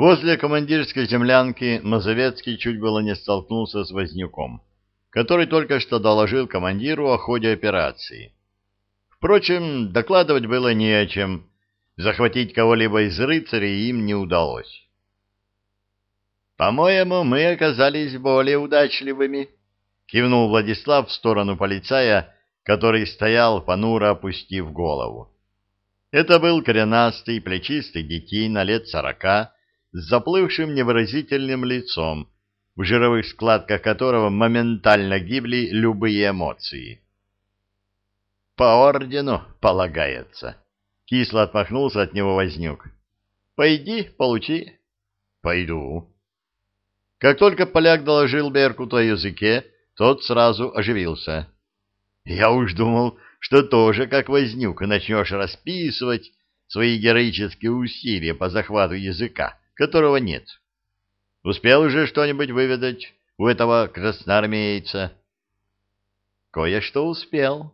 Возле командирской землянки Мазовецкий чуть было не столкнулся с Вознюком, который только что доложил командиру о ходе операции. Впрочем, докладывать было не о чем. Захватить кого-либо из рыцарей им не удалось. «По-моему, мы оказались более удачливыми», — кивнул Владислав в сторону полицая, который стоял, понуро опустив голову. Это был коренастый, плечистый детина лет сорока, с заплывшим невыразительным лицом, в жировых складках которого моментально гибли любые эмоции. «По ордену полагается», — кисло отмахнулся от него Вознюк. «Пойди, получи». «Пойду». Как только поляк доложил Беркуту о языке, тот сразу оживился. «Я уж думал, что тоже, как Вознюк, начнешь расписывать свои героические усилия по захвату языка которого нет. Успел уже что-нибудь выведать у этого красноармейца? Кое-что успел.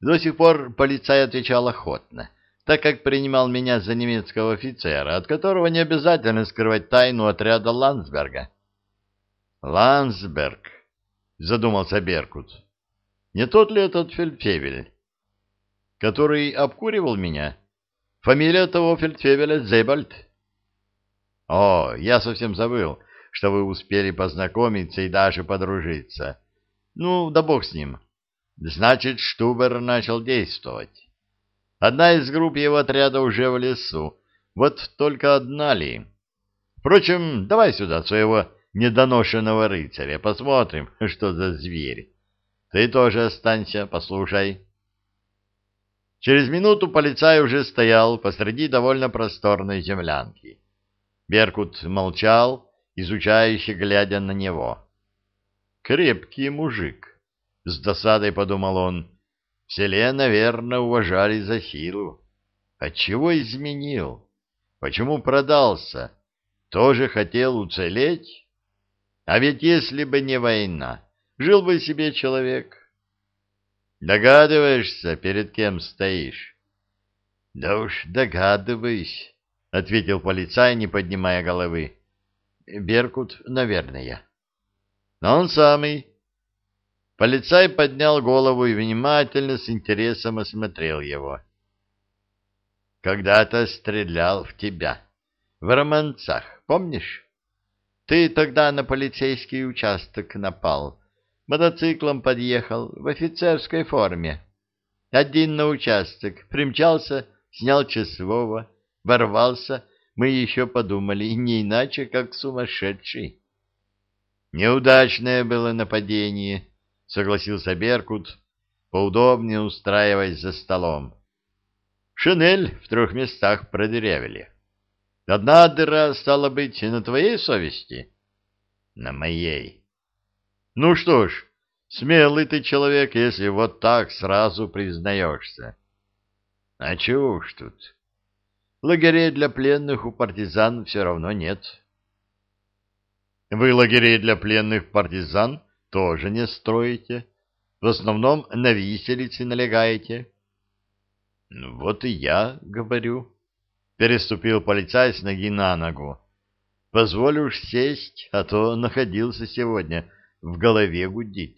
До сих пор полицай отвечал охотно, так как принимал меня за немецкого офицера, от которого не обязательно скрывать тайну отряда Ландсберга. Ландсберг, задумался Беркут. Не тот ли этот фельдфебель, который обкуривал меня? Фамилия того фельдфебеля Зебальд. О, я совсем забыл, что вы успели познакомиться и даже подружиться. Ну, да бог с ним. Значит, Штубер начал действовать. Одна из групп его отряда уже в лесу. Вот только одна ли? Впрочем, давай сюда своего недоношенного рыцаря, посмотрим, что за зверь. Ты тоже останься, послушай. Через минуту полицай уже стоял посреди довольно просторной землянки. Беркут молчал, изучающе глядя на него. «Крепкий мужик», — с досадой подумал он. «В селе, наверное, уважали за силу. Отчего изменил? Почему продался? Тоже хотел уцелеть? А ведь если бы не война, жил бы себе человек». «Догадываешься, перед кем стоишь?» «Да уж догадываюсь». — ответил полицай, не поднимая головы. — Беркут, наверное. — Он самый. Полицай поднял голову и внимательно, с интересом осмотрел его. — Когда-то стрелял в тебя. В Романцах, помнишь? Ты тогда на полицейский участок напал. Мотоциклом подъехал в офицерской форме. Один на участок. Примчался, снял часового ворвался, мы еще подумали, не иначе, как сумасшедший. Неудачное было нападение, согласился Беркут, поудобнее устраиваясь за столом. Шинель в трех местах продырявили. Одна дыра, стала быть, на твоей совести? На моей. Ну что ж, смелый ты человек, если вот так сразу признаешься. А чего уж тут? Лагерей для пленных у партизан все равно нет. Вы лагерей для пленных партизан тоже не строите. В основном на виселице налегаете. Ну, вот и я говорю. Переступил полицай с ноги на ногу. Позволишь сесть, а то находился сегодня, в голове гудит.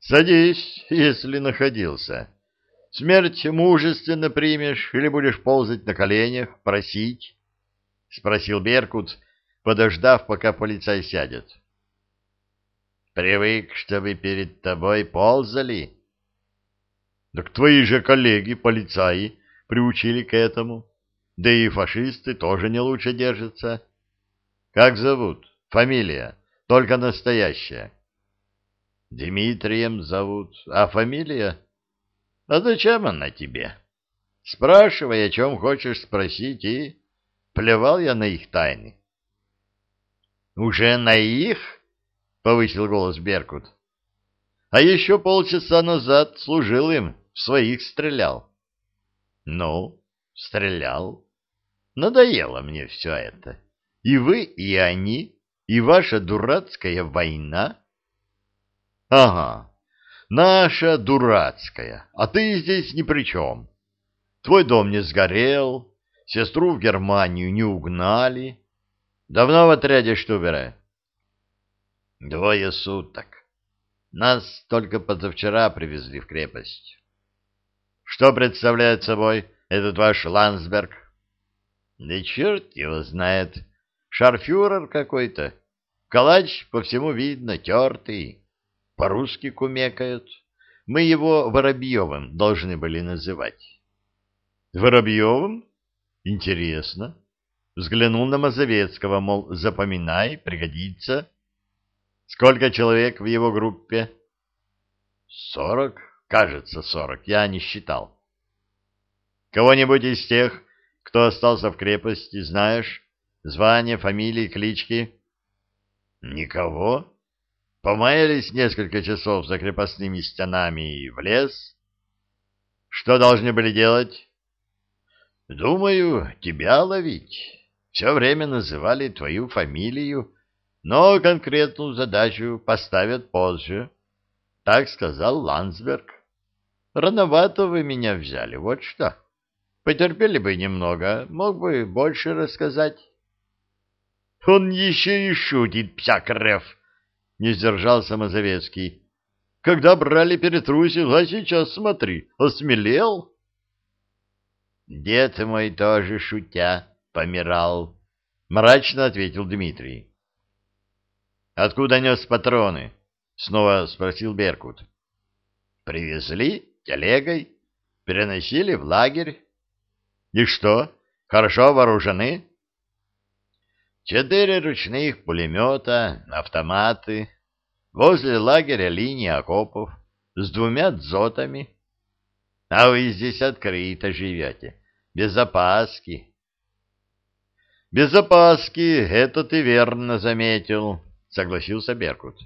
Садись, если находился. Смерть мужественно примешь или будешь ползать на коленях, просить? — спросил Беркут, подождав, пока полицай сядет. — Привык, чтобы перед тобой ползали? — Так твои же коллеги, полицаи, приучили к этому. Да и фашисты тоже не лучше держатся. Как зовут? Фамилия? Только настоящая. — Дмитрием зовут. А фамилия? — а зачем она тебе? Спрашивай, о чем хочешь спросить, и плевал я на их тайны. Уже на их? Повысил голос Беркут. А еще полчаса назад служил им, своих стрелял. Ну, стрелял. Надоело мне все это. И вы, и они, и ваша дурацкая война. Ага, Наша дурацкая, а ты здесь ни при чем. Твой дом не сгорел, Сестру в Германию не угнали. Давно в отряде Штубера? Двое суток. Нас только позавчера привезли в крепость. Что представляет собой этот ваш Ландсберг? Да черт его знает. Шарфюрер какой-то. Калач по всему видно, тертый. По-русски кумекает. Мы его Воробьевым должны были называть. Воробьевым? Интересно. Взглянул на Мазовецкого, мол, запоминай, пригодится. Сколько человек в его группе? Сорок, кажется, сорок, я не считал. Кого-нибудь из тех, кто остался в крепости, знаешь? Звание, фамилии, клички? Никого. Помаялись несколько часов за крепостными стенами и в лес. Что должны были делать? Думаю, тебя ловить. Все время называли твою фамилию, но конкретную задачу поставят позже. Так сказал Ландсберг. Рановато вы меня взяли, вот что. Потерпели бы немного, мог бы больше рассказать. Он еще и шутит, псякрев, не сдержался Мазовецкий. Когда брали, перетрусил, а сейчас, смотри, осмелел. Дед мой тоже, шутя, помирал, мрачно ответил Дмитрий. Откуда нес патроны? Снова спросил Беркут. Привезли телегой, переносили в лагерь. И что, хорошо вооружены? Четыре ручных пулемета, автоматы. Возле лагеря линия окопов с двумя дзотами. А вы здесь открыто живете, без опаски. Без опаски, это ты верно заметил, согласился Беркут.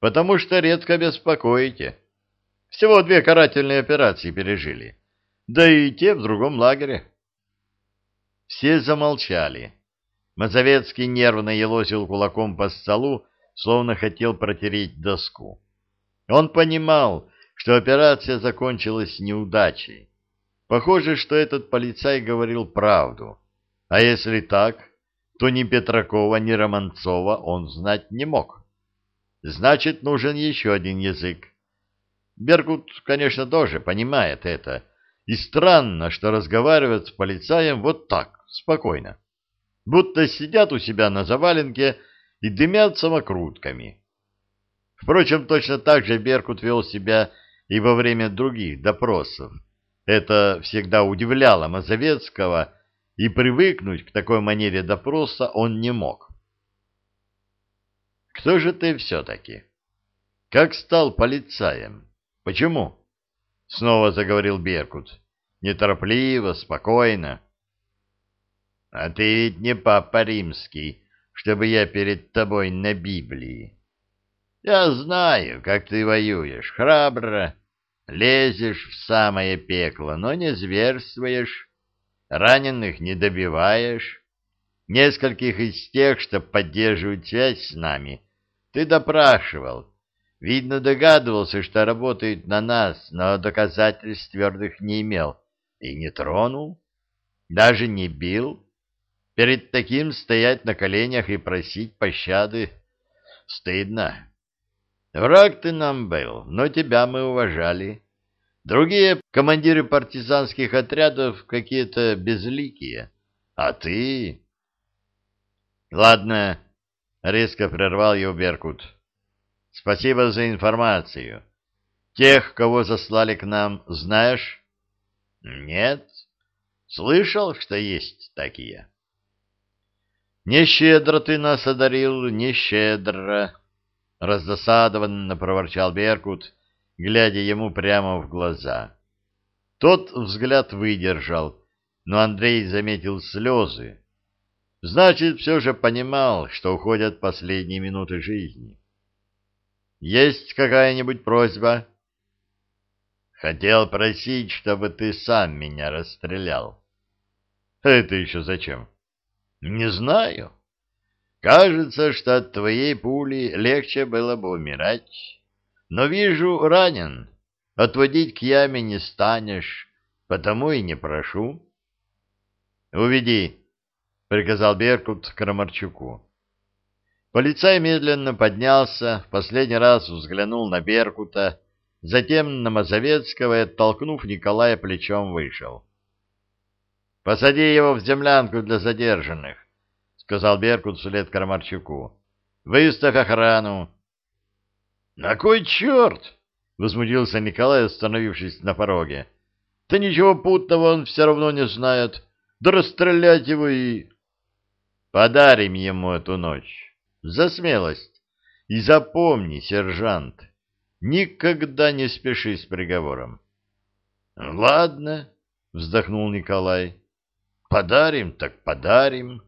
Потому что редко беспокоите. Всего две карательные операции пережили. Да и те в другом лагере. Все замолчали. Мазовецкий нервно елозил кулаком по столу, словно хотел протереть доску. Он понимал, что операция закончилась неудачей. Похоже, что этот полицай говорил правду. А если так, то ни Петракова, ни Романцова он знать не мог. Значит, нужен еще один язык. Бергут, конечно, тоже понимает это. И странно, что разговаривает с полицаем вот так, спокойно. Будто сидят у себя на заваленке и дымят самокрутками. Впрочем, точно так же Беркут вел себя и во время других допросов. Это всегда удивляло Мазовецкого, и привыкнуть к такой манере допроса он не мог. «Кто же ты все-таки? Как стал полицаем? Почему?» Снова заговорил Беркут. Неторопливо, спокойно. «А ты ведь не папа римский, чтобы я перед тобой на Библии. Я знаю, как ты воюешь, храбро, лезешь в самое пекло, но не зверствуешь» раненых не добиваешь. Нескольких из тех, что поддерживают связь с нами, ты допрашивал. Видно, догадывался, что работают на нас, но доказательств твердых не имел. И не тронул, даже не бил. Перед таким стоять на коленях и просить пощады стыдно. Враг ты нам был, но тебя мы уважали. Другие командиры партизанских отрядов какие-то безликие. А ты... Ладно, резко прервал его Беркут. Спасибо за информацию. Тех, кого заслали к нам, знаешь? Нет. Слышал, что есть такие. Не щедро ты нас одарил, не щедро, раздосадованно проворчал Беркут глядя ему прямо в глаза. Тот взгляд выдержал, но Андрей заметил слезы. Значит, все же понимал, что уходят последние минуты жизни. «Есть какая-нибудь просьба?» «Хотел просить, чтобы ты сам меня расстрелял». «Это еще зачем?» «Не знаю. Кажется, что от твоей пули легче было бы умирать». Но вижу, ранен. Отводить к яме не станешь, потому и не прошу. Уведи, — приказал Беркут Крамарчуку. Полицай медленно поднялся, в последний раз взглянул на Беркута, затем на Мазовецкого и, оттолкнув Николая плечом, вышел. — Посади его в землянку для задержанных, — сказал Беркут вслед Крамарчуку. — Выставь охрану. — На кой черт? — возмутился Николай, остановившись на пороге. — Да ничего путного он все равно не знает. Да расстрелять его и... — Подарим ему эту ночь. За смелость. И запомни, сержант, никогда не спеши с приговором. — Ладно, — вздохнул Николай. Подарим так подарим.